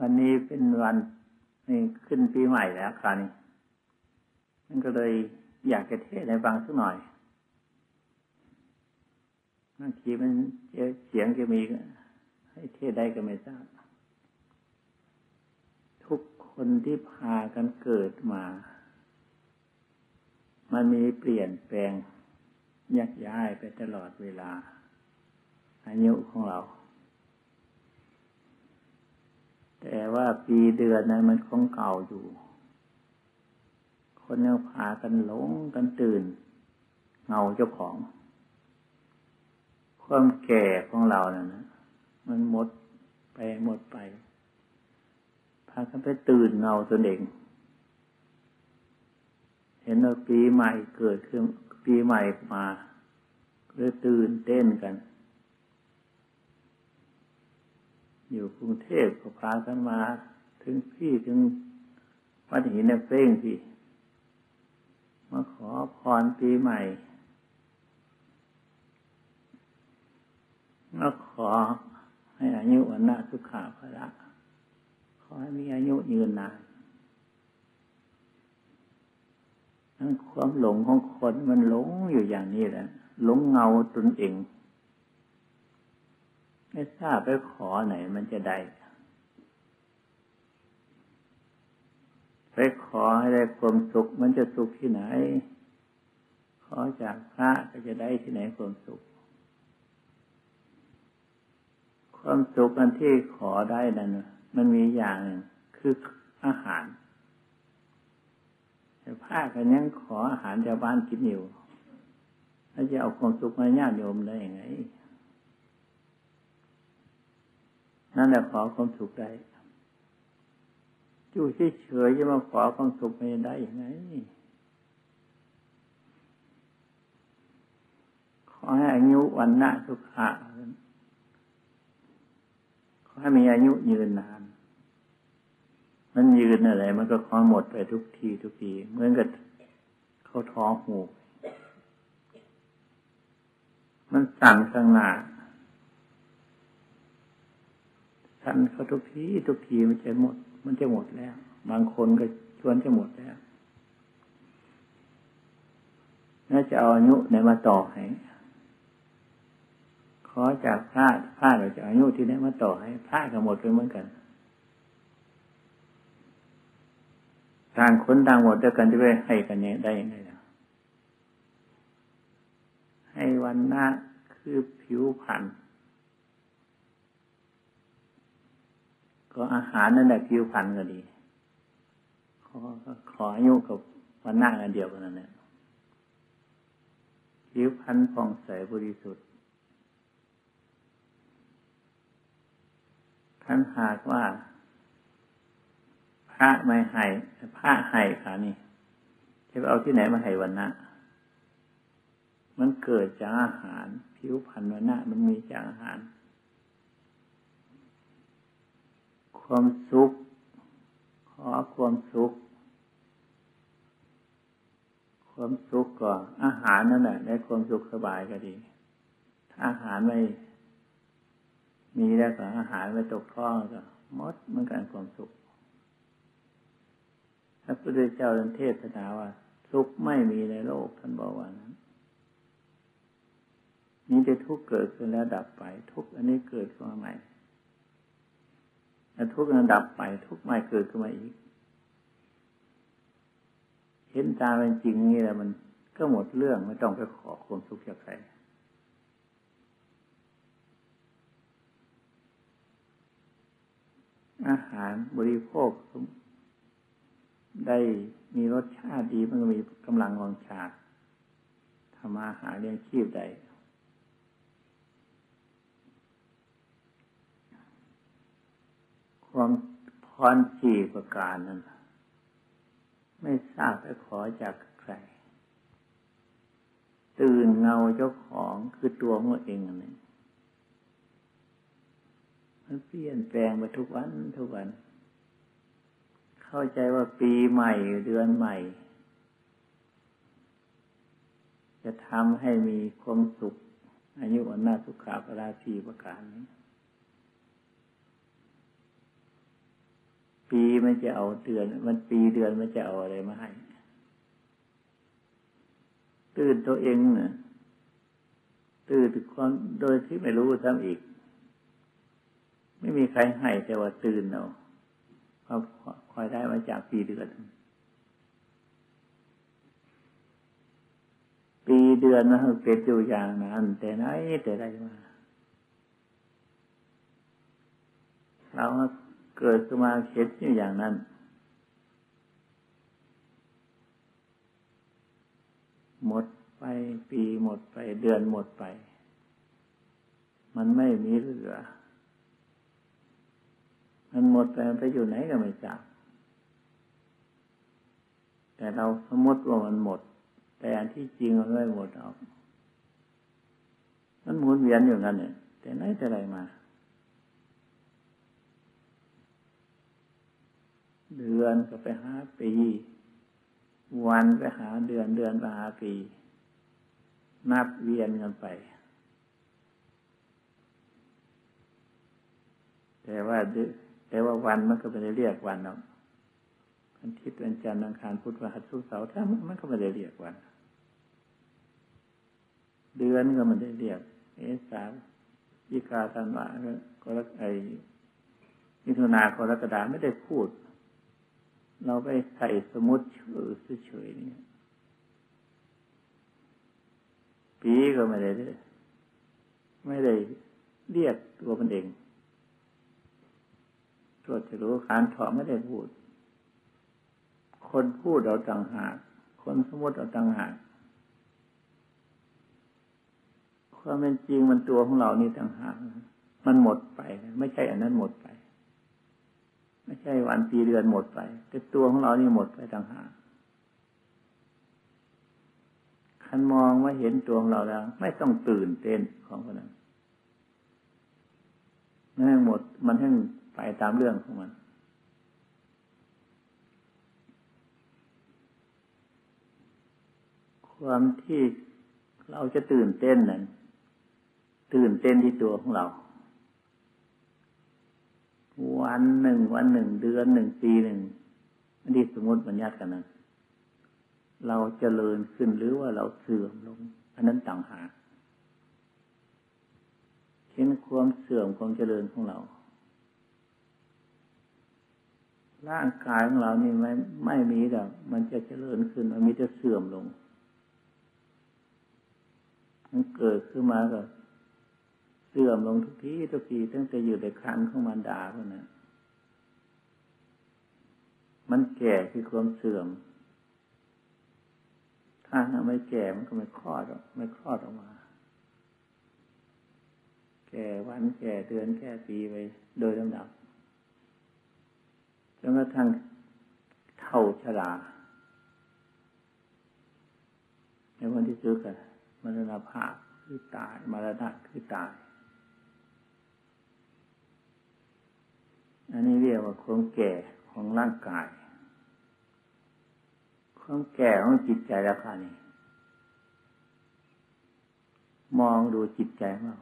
วันนี้เป็นวันนี่ขึ้นปีใหม่แล้วคราวนี้นั่นก็เลยอยากจะเทศให้ฟังสักหน่อยบางทีมันเสียงจะมีให้เทศได้ก็ไม่ทราบ ทุกคนที่พากันเกิดมา มันมีเปลี่ยนแปลงยักย้ายไปตลอดเวลาอายุของเรา แต่ว่าปีเดือนนั้นมันคงเก่าอยู่ คนยังพากันหลงกันตื่น เงาเจ้าของ ความแก่ของเราเนะ่ะนะมันหมดไปหมดไปพากันไปตื่นเงาตนเอง เห็นว่าปีใหม่เกิดขึ้นปีใหม่มาเลยตื่นเต้นกัน อยู่กรุงเทพก็พากันมา ถึงพี่ถึงวัดหินเป้งพี่ มาขอพรปีใหม่ มาขอให้อายุวันนะสุขาภระขอให้มีอายุยืนนานทั้งความหลงของคนมันหลงอยู่อย่างนี้แหละหลงเงาตนเอง ไม่ทราบไปขอไหนมันจะได้ ไปขอให้ได้ความสุข มันจะสุขที่ไหน ขอจากพระก็จะได้ที่ไหนความสุข ความสุขอันที่ขอได้นั้นมันมีอย่างหนึ่งคืออาหารแต่พระกันยังขออาหารชาวบ้านกินอยู่แล้วจะเอาความสุขมาญาติโยมได้ยังไง นั่นแหละขอความสุขได้อยู่เฉยๆจะมาขอความสุขไม่ได้ยังไงขอให้อายุวันนะสุขะขอให้มีอายุยืนนาน มันยืนอะไร มันก็คอยหมดไปทุกทีทุกทีเหมือนกับเขาท้องหูมันสั่นข้างหน้า สั่นเขาทุกทีทุกทีมันจะหมด มันจะหมดแล้ว บางคนก็ชวนจะหมดแล้วน่าจะเอาอายุไหนมาต่อให้ขอจากพระพระเราจะอายุที่ไหนมาต่อให้พระก็หมดไปเหมือนกันต่างคนต่างหมดด้วยกันจะไปให้กันเนี่ยได้ยังไงให้วันหน้าคือผิวพรร ก็อาหารนั่นแหละผิวพรรณก็ดี ขอขออายุกับวันหน้ากันเดียวกันนั่นแหละผิวพรรณผ่องใสบริสุทธิ์ท่านหากว่า พระไม่ให้พระให้ค่ะนี่จะเอาที่ไหนมาให้วันนะมันเกิดจากอาหาร ผิวพรรณวันนะมันมีจากอาหาร ความสุข ขอความสุข ความสุขก่อนอาหารนั่นแหละได้ความสุขสบายก็ดี ถ้าอาหารไม่มีแล้วก็อาหารไม่ตกท้องก็มดเหมือนกันความสุขพระพุทธเจ้าเทศนาว่า สุขไม่มีในโลกท่านบอกว่านั้นนี่จะทุกเกิดขึ้นแล้วดับไป ทุกอันนี้เกิดขึ้นมาใหม่ แล้วทุกข์นั้นดับไป ทุกข์ใหม่เกิดขึ้นมาอีก เห็นตาเป็นจริงนี่แหละมันก็หมดเรื่องไม่ต้องไปขอความสุขจากใครอาหารบริโภค ได้มีรสชาติดีมันก็มีกำลังวังชาทำอาหารเลี้ยงชีพได้ ความพรสี่ประการนั้น ไม่ทราบไปขอจากใคร ตื่นเงาเจ้าของคือตัวของเองนี่มันเปลี่ยนแปลงไปทุกวันทุกวัน เข้าใจว่าปีใหม่เดือนใหม่ จะทำให้มีความสุข อายุวันนาสุขาปราชีประการนี้ ปีมันจะเอาเดือน มันปีเดือนมันจะเอาอะไรมาให้ตื่นตัวเองเนี่ยตื่นความโดยที่ไม่รู้ซ้ำอีก ไม่มีใครให้แต่ว่าตื่นเอาความคอยได้มาจากปีเดือน ปีเดือนนะเป็นอยู่อย่างนั้น แต่ไหนแต่ได้มาเรา เกิดขึ้นมาเห็นอยู่อย่างนั้น หมดไปปีหมดไปเดือนหมดไป มันไม่มีเหลือ มันหมดไปไปอยู่ไหนก็ไม่จับแต่เราสมมติว่ามันหมด แต่อันที่จริงมันไม่หมดออกมันหมุนเวียนอยู่กันเนี่ยแต่ไหนแต่ไรมา เดือนก็ไปหาปี วันไปหาเดือนเดือนไปหาปี นับเวียนกันไป แต่ว่าแต่ว่าวันมันก็ไม่ได้เรียกวันหรอกวันทิศวันจันทร์อังคารพุธพฤหัสศุกร์เสาร์ถ้ามันก็ไม่ได้เรียกวัน เดือนก็ไม่ได้เรียกเอสาวิกาธันวาก็รักไอมิถุนากรกฎาไม่ได้พูด เราไปใส่สมุดเฉยๆนี่ปีก็ไม่ได้ไม่ได้เรียกตัวมันเองตัวจะรู้ขานถอไม่ได้พูด คนพูดเราต่างหาก คนสมมติเราต่างหากความเป็นจริงมันตัวของเรานี่ต่างหาก มันหมดไป ไม่ใช่อันนั้นหมดไป ไม่ใช่วันปีเดือนหมดไป แต่ตัวของเรานี่หมดไปต่างหากคันมองว่าเห็นตัวของเราแล้ว ไม่ต้องตื่นเต้นของคนนั้นไม่ให้หมด มันให้ไปตามเรื่องของมัน ความที่เราจะตื่นเต้นนั้นตื่นเต้นที่ตัวของเรา วันหนึ่ง วันหนึ่ง เดือนหนึ่งปีหนึ่งอันนี้สมมติบัญญัติกันนะเราเจริญขึ้นหรือว่าเราเสื่อมลงอันนั้นต่างหากเช่นความเสื่อมความเจริญของเรา ร่างกายของเรานี่ไม่ไม่มีหรอกมันจะเจริญขึ้นมันมีจะเสื่อมลง มันเกิดขึ้นมาก็ สื่อมลงทุกทีทุกทีตั้งแต่อยู่ในคันของมันดาคนนมันแก่คือความเสื่อม ถ้าไม่แก่มันก็ไม่คลอดออกไม่คลอดออกมา แก่วันแก่เดือนแก่ปีไปโดยลำดับจนกระทั่งเท่าชราในวันที่สุดกันมรณภาพคือตายมรณะคือตาย อันนี้เรียกว่าความแก่ของร่างกาย ความแก่ของจิตใจแล้วค่ะนี่มองดูจิตใจเรา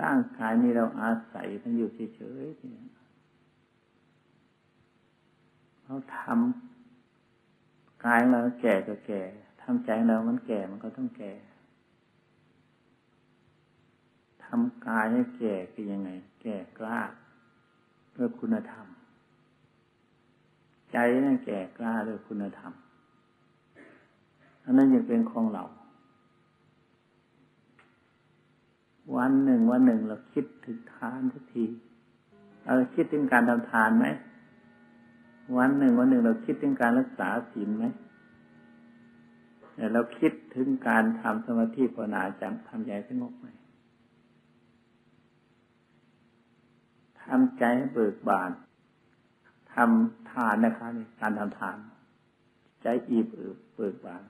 ร่างกายนี้เราอาศัยมันอยู่เฉยๆเนี่ยเราทำกายเราแก่ก็แก่ทำใจเรามันแก่มันก็ต้องแก่ ทำกายให้แก่คือยังไง แก่กล้าเพื่อคุณธรรม ใจนั่นแก่กล้าด้วยคุณธรรมอันนั้นยังเป็นของเรา วันหนึ่งวันหนึ่งเราคิดถึงทานสักทีเราคิดถึงการทำทานไหมวันหนึ่งวันหนึ่งเราคิดถึงการรักษาศีลไหมเราคิดถึงการทำสมาธิภาวนาจำทำใจสงบไหม ทำใจให้เบิกบานทำทานนะคะนี่การทำทาน ใจอีบเอิบเบิกบาน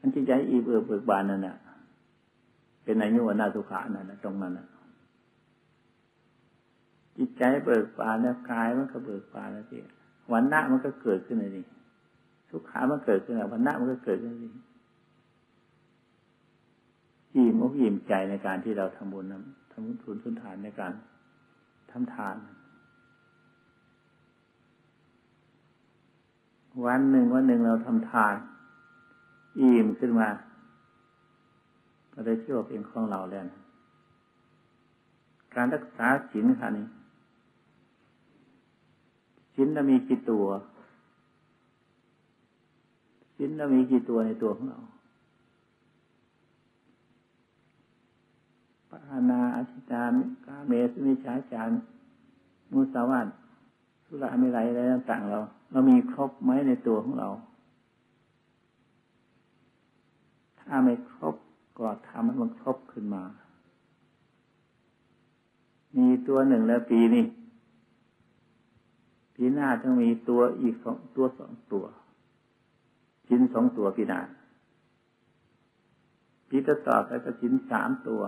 อันที่ใจอีบเอิบเบิกบานนั่นน่ะ เป็นอายุวนาสุขานั่นนะตรงนั้นน่ะจิตใจเบิกบานแล้วกายมันก็เบิกบานแล้วทีวันหน้ามันก็เกิดขึ้นเลยนี่สุขามันเกิดขึ้นแล้ววันหน้ามันก็เกิดขึ้นเลยอิ่มอกอิ่มใจในการที่เราทำบุญทำบุญทุนทุนทานในการ ทำทาน วันหนึ่งวันหนึ่งเราทำทาน อิ่มขึ้นมา ก็ได้ชื่อว่าเป็นของเราแล้วการรักษาศีลค่ะนี่ศีลจะมีกี่ตัวศีลจะมีกี่ตัวในตัวของเราปานาอธิจารกาเมสมิชาจารมุสาวาตสุรามิไรอะไรต่างๆเรา เรามีครบไหมในตัวของเรา ถ้าไม่ครบก็ทำให้มันครบขึ้นมา มีตัวหนึ่งแล้วปีนี้ปีหน้าต้องมีตัวอีกสองตัวสองตัวชิ้นสองตัวปีหน้าปีต่อไปก็ชิ้นสามตัว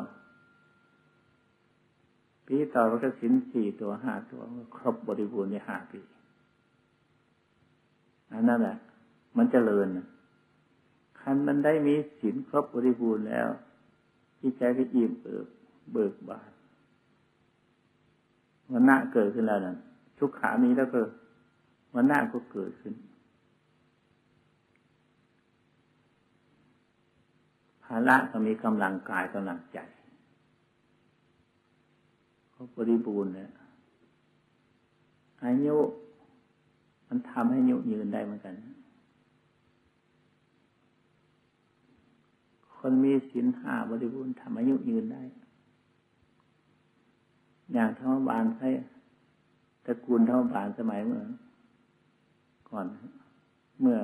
ปีต่อไปก็ชิ้นสี่ตัวห้าตัวครบบริบูรณ์ในห้าปีอันนั้นแหละมันจเจริญคันมันได้มีศีลครบบริบูรณ์แล้วจิตใจก็อิ่มเอิบเบิกบานวันหน้าเกิดขึ้นแล้วนั่นทุกขามีแล้วก็วันหน้าก็เกิดขึ้น ภาระก็มีกำลังกายกำลังใจ เขาบริบูรณ์เนี่ยอายุมันทำให้ยุยืนได้เหมือนกัน คนมีศีลห้าบริบูรณ์ทำอายุยืนได้ อย่างธรรมบาลใช้ตระกูลธรรมบาลสมัยเมื่อ ก่อน เมื่อ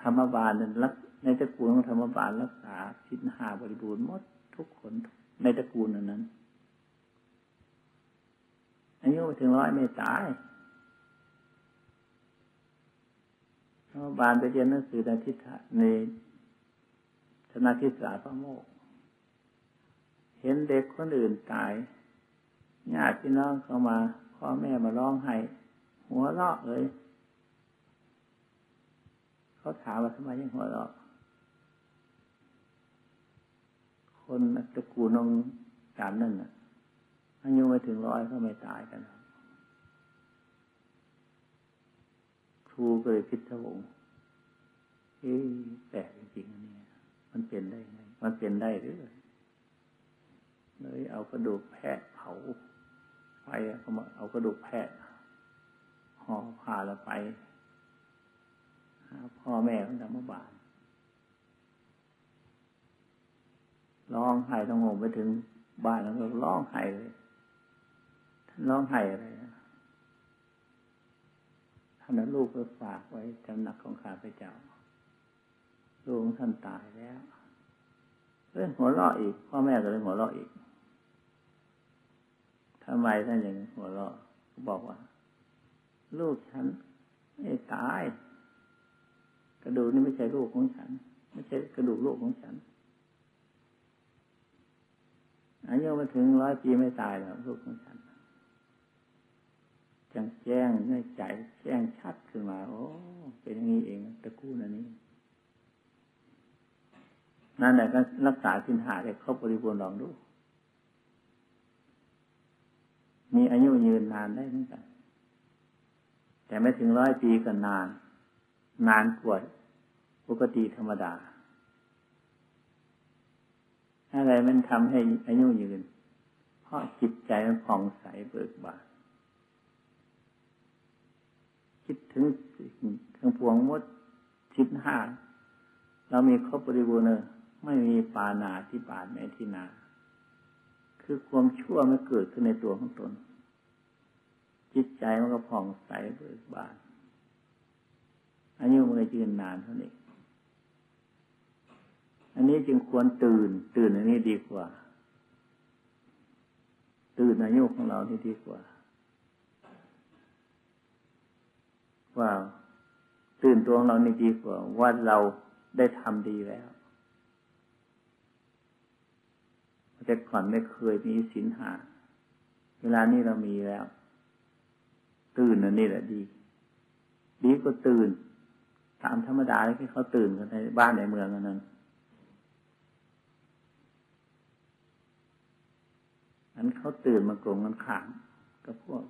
ธรรมบาลนั้นรักในตระกูลของธรรมบาลรักษาศีลห้าบริบูรณ์หมดทุกคนในตระกูลนั้น ยุถึงร้อยไม่ตายบาลไปเรียนหนังสือในทิศในชนะทิสาพระโมก เห็นเด็กคนอื่นตายญาติพี่น้องเข้ามา พ่อแม่มาร้องไห้หัวเราะเลยเขาถามว่าทำไมยังหัวเราะคนตระกูลนองสามนั่นน่ะ อายุไม่ถึงร้อยก็ไม่ตายกันครูก็เลยคิดทวงเฮ้ยแปลกจริงๆนี่มันเป็นได้ไง มันเป็นได้หรือเลยเอากระดูกแพะเผาไฟเขามาเอากระดูกแพะห่อผ่าแล้วไปหาพ่อแม่ของธรรมบาลร้องไห้ต้องงงไปถึงบ้านแล้วก็ร้องไห้เลย ร้องไห้อะไรนะท่านลูกก็ฝากไว้จำหนักของข้าพเจ้าลูกท่านตายแล้วเรื่องหัวเราะอีก พ่อแม่ก็เลยหัวเราะอีกทำไมท่านอย่างหัวเราะบอกว่า ลูกฉันไม่ตาย กระดูกนี่ไม่ใช่ลูกของฉัน ไม่ใช่กระดูกลูกของฉันอายุมาถึงร้อยปีไม่ตายแล้วลูกของฉัน จังแจ้งในใจแจ้งชัดขึ้นมา โอ้ เป็นอย่างนี้เองตะกู้นันนี้นั่นแหละก็รักษาสินหาได้ครบบริบูรณ์ลองดู มีอายุยืนนานได้เหมือนกัน แต่ไม่ถึงร้อยปีก็นาน นานกว่าปกติธรรมดา อะไรมันทำให้อายุยืน เพราะจิตใจมันผ่องใสเบิกบาน คิดถึงทั้งพวงมดชิดห้าเรามีครบบริบูรณ์เลยไม่มีปานาที่บาทในที่นา คือความชั่วไม่เกิดขึ้นในตัวของตน จิตใจมันก็ผ่องใสเบิกบานอายุมันก็ยืนนานเท่านี้อันนี้จึงควรตื่น ตื่นอันนี้ดีกว่า ตื่นอายุของเราที่ดีกว่า ว่าตื่นตัวของเรานี่ดีกว่าว่าเราได้ทำดีแล้วแต่ก่อนไม่เคยมีสินหา เวลานี้เรามีแล้ว ตื่นอันนี้แหละดี ดีก็ตื่น ตามธรรมดาที่เขาตื่นกันในบ้านในเมืองกันนั้นอันเขาตื่นมากลงกันขางกับพวก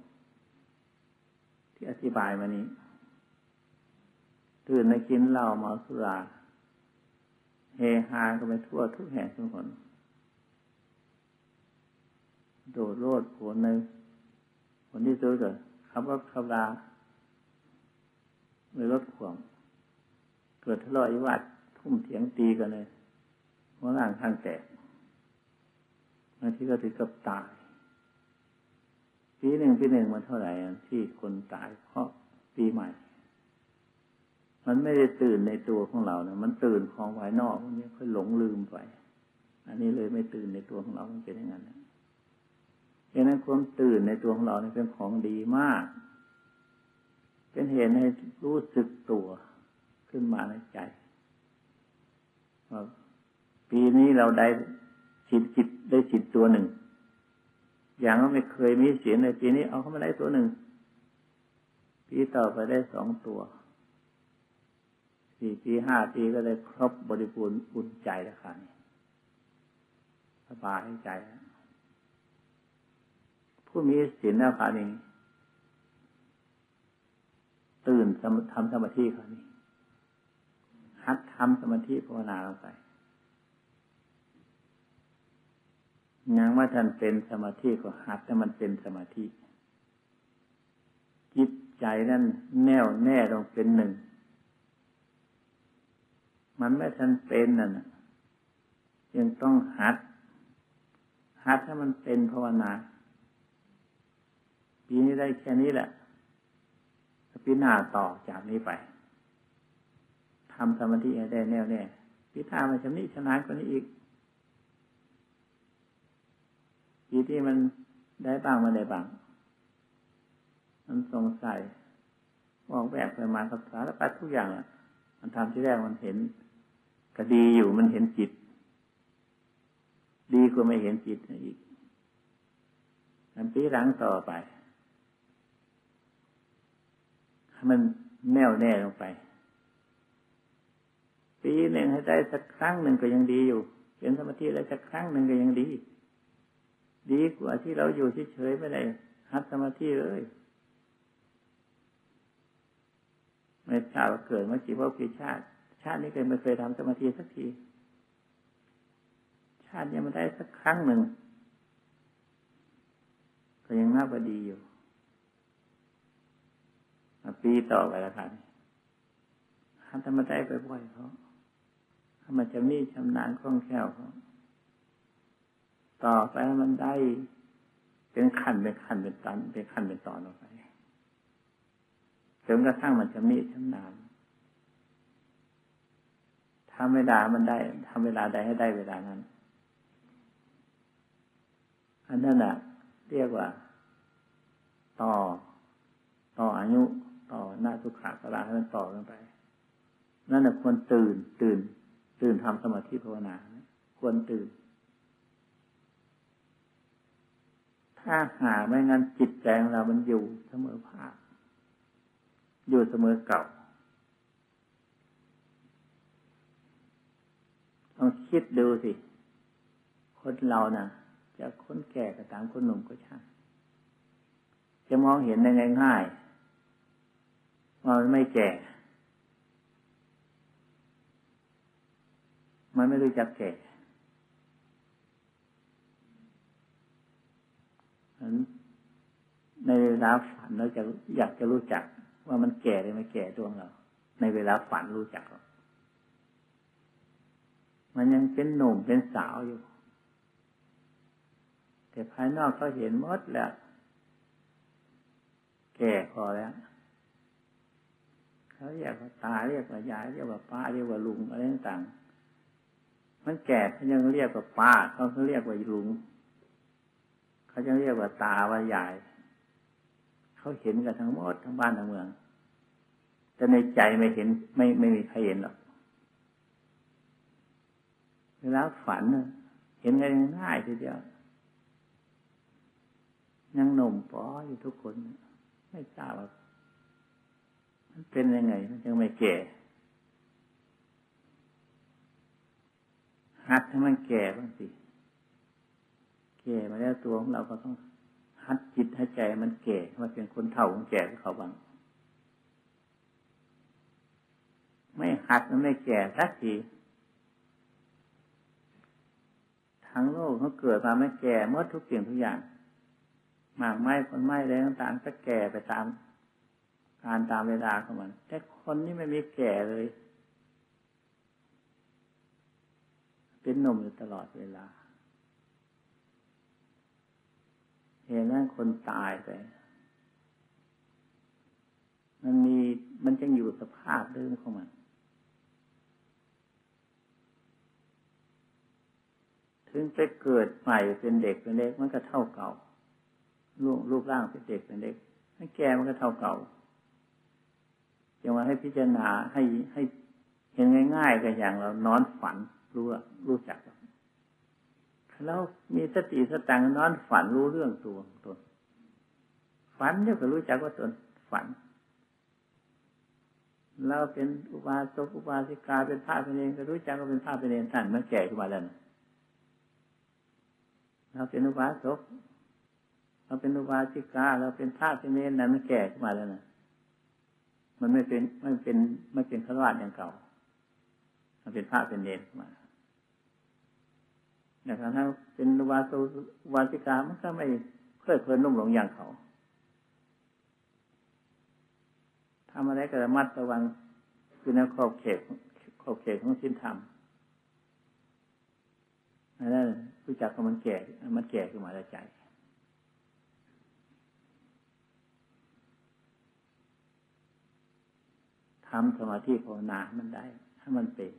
ที่อธิบายมานี้ ตื่นมากินเหล้าเมาสุราเฮฮาก็ไปทั่วทุกแห่งทุกคนโดดโลดผลในผลที่สุดเลยขับรถขับราในรถขวงเกิดทะเลาะวิวาททุ่มเถียงตีกันเลยหัวร่างข้างแตกบางทีก็ถึงกับตายปีหนึ่งปีหนึ่งมันเท่าไหร่ที่คนตายเพราะปีใหม่ มันไม่ได้ตื่นในตัวของเรานะมันตื่นของภายนอกมันนี้ค่อยหลงลืมไป อันนี้เลยไม่ตื่นในตัวของเรามันเป็นอย่างนั้นดังนั้นความตื่นในตัวของเราเนี่ยเป็นของดีมาก เป็นเหตุให้รู้สึกตัวขึ้นมาในใจปีนี้เราได้จิตจิตได้จิตตัวหนึ่ง อย่างว่าไม่เคยมีเสียงในปีนี้เอาเข้ามาได้ตัวหนึ่งปีต่อไปได้สองตัว สี่ปีห้าปีก็ได้ครบบริบูรณ์อุ่นใจแล้วค่ะสบายใจ ผู้มีศีลแล้วค่ะนี่ตื่นทำสมาธิค่ะนี่หัดทำสมาธิภาวนาลงไปยังว่าท่านเป็นสมาธิก็หัดแต่มันเป็นสมาธิจิตใจนั่นแน่วแน่ลงเป็นหนึ่ง มันไม่ทันเป็นนั่นยังต้องหัด หัดให้มันเป็นภาวนา ปีนี้ได้แค่นี้แหละปีหน้าต่อจากนี้ไปทำสมาธิให้ได้แน่วแน่ปีหน้ามันชำนิชนะกว่านี้อีกปีที่มันได้บ้างมาได้บ้าง มันสงสัยมองแบกไปมากับสารพัดทุกอย่างอะ มันทำที่แรกมันเห็น ก็ดีอยู่มันเห็นจิต ดีกว่าไม่เห็นจิตอีกมันปีหลังต่อไปให้มันแน่วแน่ลงไป ปีหนึ่งให้ได้สักครั้งหนึ่งก็ยังดีอยู่ เป็นสมาธิได้สักครั้งหนึ่งก็ยังดี ดีกว่าที่เราอยู่เฉยๆไม่ได้หัดสมาธิเลยไม่ทราบว่าเกิดมากี่พบกี่ชาติ ชาตินี้เคยไม่เคยทำสมาธิสักที ชาตินี้มันได้สักครั้งหนึ่งก็ยังน่าบดีอยู่ปีต่อไปแล้วครับถ้าทำมาได้ไปบ่อยเขาถ้ามันจะมีชำนาญคล่องแคล่วเขาต่อไปมันได้ เป็นขั้นเป็นขั้นเป็นตอนเป็นขั้นเป็นตอนออกไปจนกระทั่งมันจะมีชำนาญ ทำเวลามันได้ทำเวลาใดให้ได้เวลานั้น อันนั้นแหละเรียกว่า ต่อ ต่ออายุ ต่อหน้าทุกขาเวลาให้มันต่อกันไป นั่นแหละควรตื่น ตื่น ตื่นทำสมาธิภาวนา ควรตื่น ถ้าหาไม่งั้นจิตใจของเรา มันอยู่เสมอภาคอยู่เสมอเก่า ลองคิดดูสิ คนเรานะ่ะ จะคนแก่ก็ตามคนหนุ่มก็ช่างจะมองเห็นได้ง่ายๆว่ามันไม่แก่ มันไม่รู้จักแก่ในเวลาฝันเราจะอยากจะรู้จัก ว่ามันแก่หรือไม่แก่ตัวเรา ในเวลาฝันรู้จักหรอ มันยังเป็นหนุ่มเป็นสาวอยู่ แต่ภายนอกเขาเห็นมดแล้ว แก่พอแล้วเขาเรียกว่าตาเรียกว่ายายเรียกว่าป้าเรียกว่าลุงอะไรต่างๆมันแก่เขายังเรียกว่าป้าเขาเขาเรียกว่าลุงเขาจะเรียกว่าตาว่าใหญ่เขาเห็นกันทั้งหมดทั้งบ้านทั้งเมือง แต่ในใจไม่เห็นไม่ไม่มีใครเห็นหรอก เวลาฝัน เห็นกันง่ายทีเดียว ยังหนุ่มปออยู่ทุกคน ไม่ทราบว่ามันเป็นยังไง มันยังไม่แก่หัดให้มันแก่บ้างสิ แก่มาแล้วตัวของเราก็ต้องหัดจิตให้ใจมันแก่มาเป็นคนเฒ่าของแก่เขาบ้างไม่หัดมันไม่แก่สักที ทั้งโลกเขาเกิดมาไม่แก่เมื่อทุกสิ่งทุกอย่างหมากไม้คนไม้อะไรต่างๆก็แก่ไปตามการตามเวลาของมัน แต่คนนี้ไม่มีแก่เลย เป็นหนุ่มอยู่ตลอดเวลา เห็นนั้นคนตายไป มันมีมันยังอยู่สภาพเดิมของมัน ถึงไปเกิดใหม่เป็นเด็กเป็นเด็กมันก็เท่าเก่ารูปรูปร่างเป็นเด็กเป็นเด็กถ้แก่มันก็เท่าเก่าจะมาให้พิจารณาให้ให้เห็นง่ายๆกันอย่างเรานอนฝันรู้รู้จักแล้วมีสติสตังนอนฝันรู้เรื่องตัวตนฝันเนี่ยก็รู้จักว่าตนฝันเราเป็นอุบาสกอุบาสิกาเป็นพระเป็นเองก็รู้จักว่าเป็นพระเป็นเองท่านมันแก่ขึ้นมาแล้ว เราเป็นอุบาสกเราเป็นอุบาสิกา เราเป็นพระเป็นเองนั้นมันแก่ขึ้นมาแล้วนะมันไม่เป็นไม่เป็นไม่เป็นฆราวาสอย่างเก่า มันเป็นพระเป็นเนรมาแต่ถ้าเป็นวาสุวาสิกามันก็ไม่เคยเพลินนุ่มหลงอย่างเขาทำอะไรก็ระมัดระวังคือในขอบเขตขอบเขตของสิ้นธรรม นั่นรู้จักว่ามันแก่ มันแก่ขึ้นมาแล้วใจ ทำสมาธิภาวนามันได้ ถ้ามันเป็น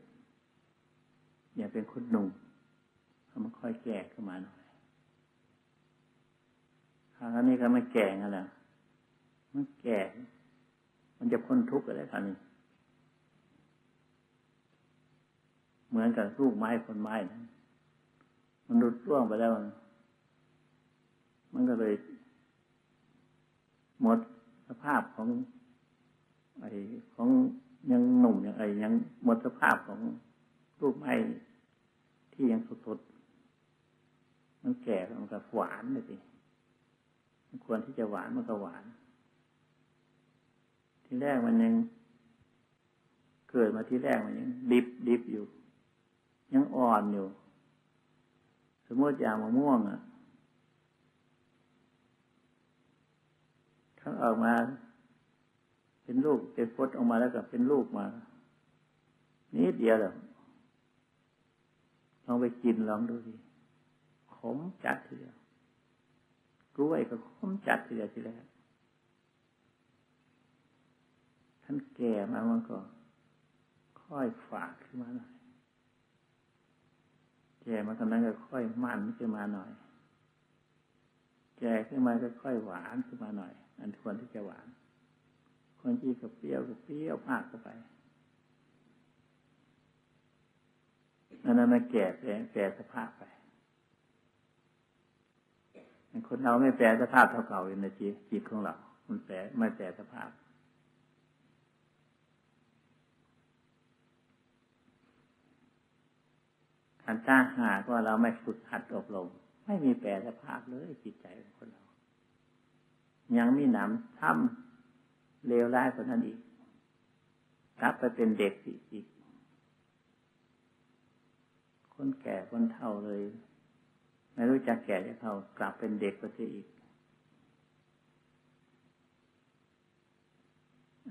อย่าเป็นคนหนุ่มถ้ามันค่อยแก่ขึ้นมาหน่อยครั้งนี้ก็ไม่แก่งันแหละมันแก่ มันจะพ้นทุกข์อะไรครั้นี้ เหมือนกับลูกไม้คนไม้นะ มันรุดร่วงไปแล้ว มันก็เลย หมดสภาพของ ไอ้ของยังหนุ่มยังไอ้ยังหมดสภาพของรูปไม้ที่ยังสดๆมันแก่มันก็หวานเลยสิมันควรที่จะหวานมันก็หวาน ที่แรกมันยังเกิดมาที่แรกมันยังดิบดิบอยู่ ยังอ่อนอยู่ มมติอย่างมะม่วงอะถ้าออกมา เป็นลูกเป็นพดออกมาแล้วก็เป็นลูกมานิดเดียวเลยลองไปกินลองดูดิขมจัดทีเดียวกล้วยก็ขมจัดทีเดียวทีแรกท่านแก่มามันก็ค่อยฝากขึ้นมาหน่อย แก่มาตอนนั้นก็ค่อยมันขึ้นมาหน่อย แก่ขึ้นมาก็ค่อยหวานขึ้นมาหน่อย อันควรที่จะหวานคนที่ก็เปรี้ยวก็เปรี้ยวมากเข้าไปอันนั้นมันแก่แปลแปลสภาพไปคนเราไม่แปลสภาพเท่าเก่าในจิตจิตของเรา มันแปลไม่แปลสภาพ ขันต้าหากว่าเราไม่ฝึกหัดอบรม ไม่มีแปลสภาพเลยจิตใจของคนเรา ยังมีหนำทำเลวร้ายกว่านั้นอีกกลับไปเป็นเด็กอีกคนแก่คนเฒ่าเลย ไม่รู้จักแก่จะเฒ่ากลับเป็นเด็กก็จะอีก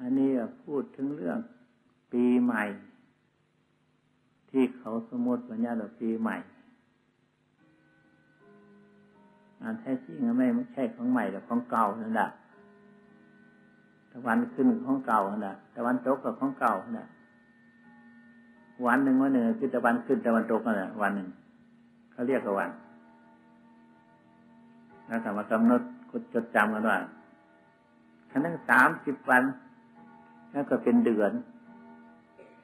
อันนี้พูดถึงเรื่องปีใหม่ ที่เขาสมมติวันนี้เราปีใหม่อันแท้จริงไม่ใช่ของใหม่แต่ของเก่านั่นแหละตะวันขึ้นของเก่านั่นแหละตะวันตกกับของเก่านั่นแหละวันหนึ่งวันหนึ่งคือตะวันขึ้นตะวันตกนั่นแหละวันหนึ่งเขาเรียกว่าวันแล้วแต่มากำหนดกดจดจำกันว่าคันนั้งสามสิบวัน แล้วก็เป็นเดือน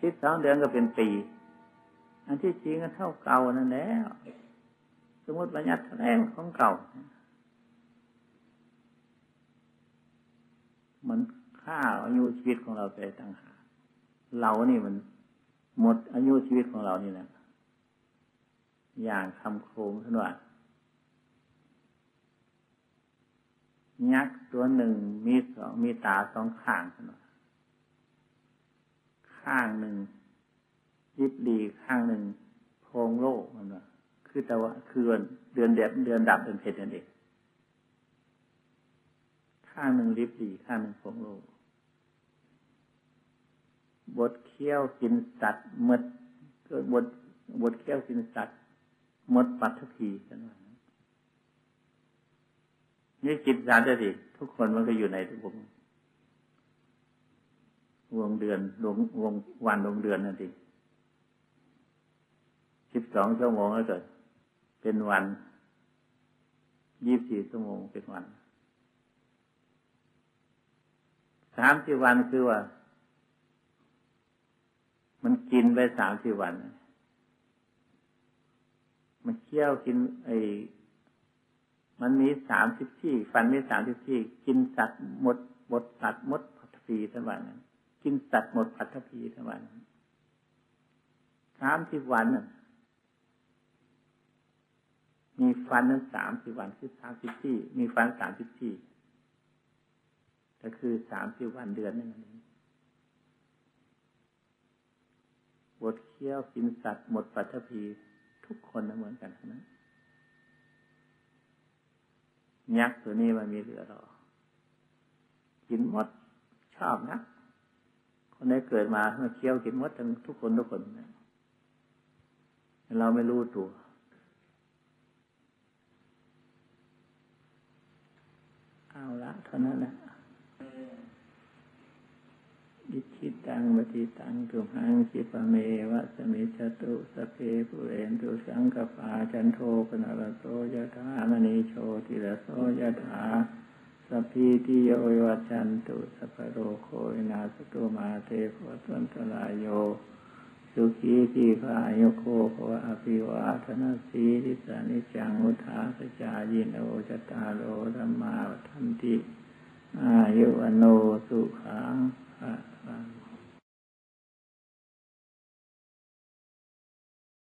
สิบสองเดือนก็เป็นปี อันที่จริงก็เท่าเก่านั่นแล้วสมมติบัญญัติแรกของเก่า มันฆ่าอายุชีวิตของเราไปต่างหากเรานี่มันหมดอายุชีวิตของเรานี่แหละอย่างคำโคมท่านว่ายักษ์ตัวหนึ่งมีสองมีตาสองข้างข้างหนึ่ง ยิบดีข้างหนึ่งโพงโลกมันว่าคือแต่ว่าคือเดือนเด็บเดือนดับเดือนเพ็ญนั่นเองข้างหนึ่งริบดีข้างหนึ่งโพงโลกบทเคี้ยวกินสัตว์มดเกิดบทบทเคี้ยวกินสัตว์มดปัตถพีกันว่านี่จิตสารสิทุกคนมันก็อยู่ในวงวงเดือนวงวงวันวงเดือนนั่นเอง สิบสองชั่วโมงแล้วกิดเป็นวันยี่บสี่ชั่วโมงเป็นวันสามสิบวันคือว่า มันกินไปสามสิบวัน มันเคี่ยวกิน ไอ้มันมีสามสิบที่ ฟันมีสามสิบที่ กินสัตว์หมดหมดสัตว์หมดพัทพีทั้งวันกินสัตว์หมดพัทพีทั้งวันสามสิบวัน มีฟันนั้นสามสิบวันคือสามสิบที่ มีฟันสามสิบที่ก็คือสามสิบวันเดือนนึงบทเคี้ยวกินสัตว์หมดปัทภีทุกคนนะเหมือนกันนะยักษ์ตัวนี้มันมีเหลือหรอกินมดชอบนะ คนได้เกิดมามื่อเคี้ยวกินมดทั้งทุกคนทุกคนนะเราไม่รู้ตัว เอาละเท่านั้นนะอิชิตังปฏิตังตุหังคิปเมวะสมิจตุสเพปุเรนตุสังกปาจันโทปนรโสยถามณีโชติระโสยถาสพีติโยวัจันตุสัพโรโควินาสตุมาเตภวตันตรายโย สุขีทีพายโคภวะอภิวาทนาสีทิสานิจังอุทาสจายินโอจตาโรธรรมาทันติอายุอโนสุขัง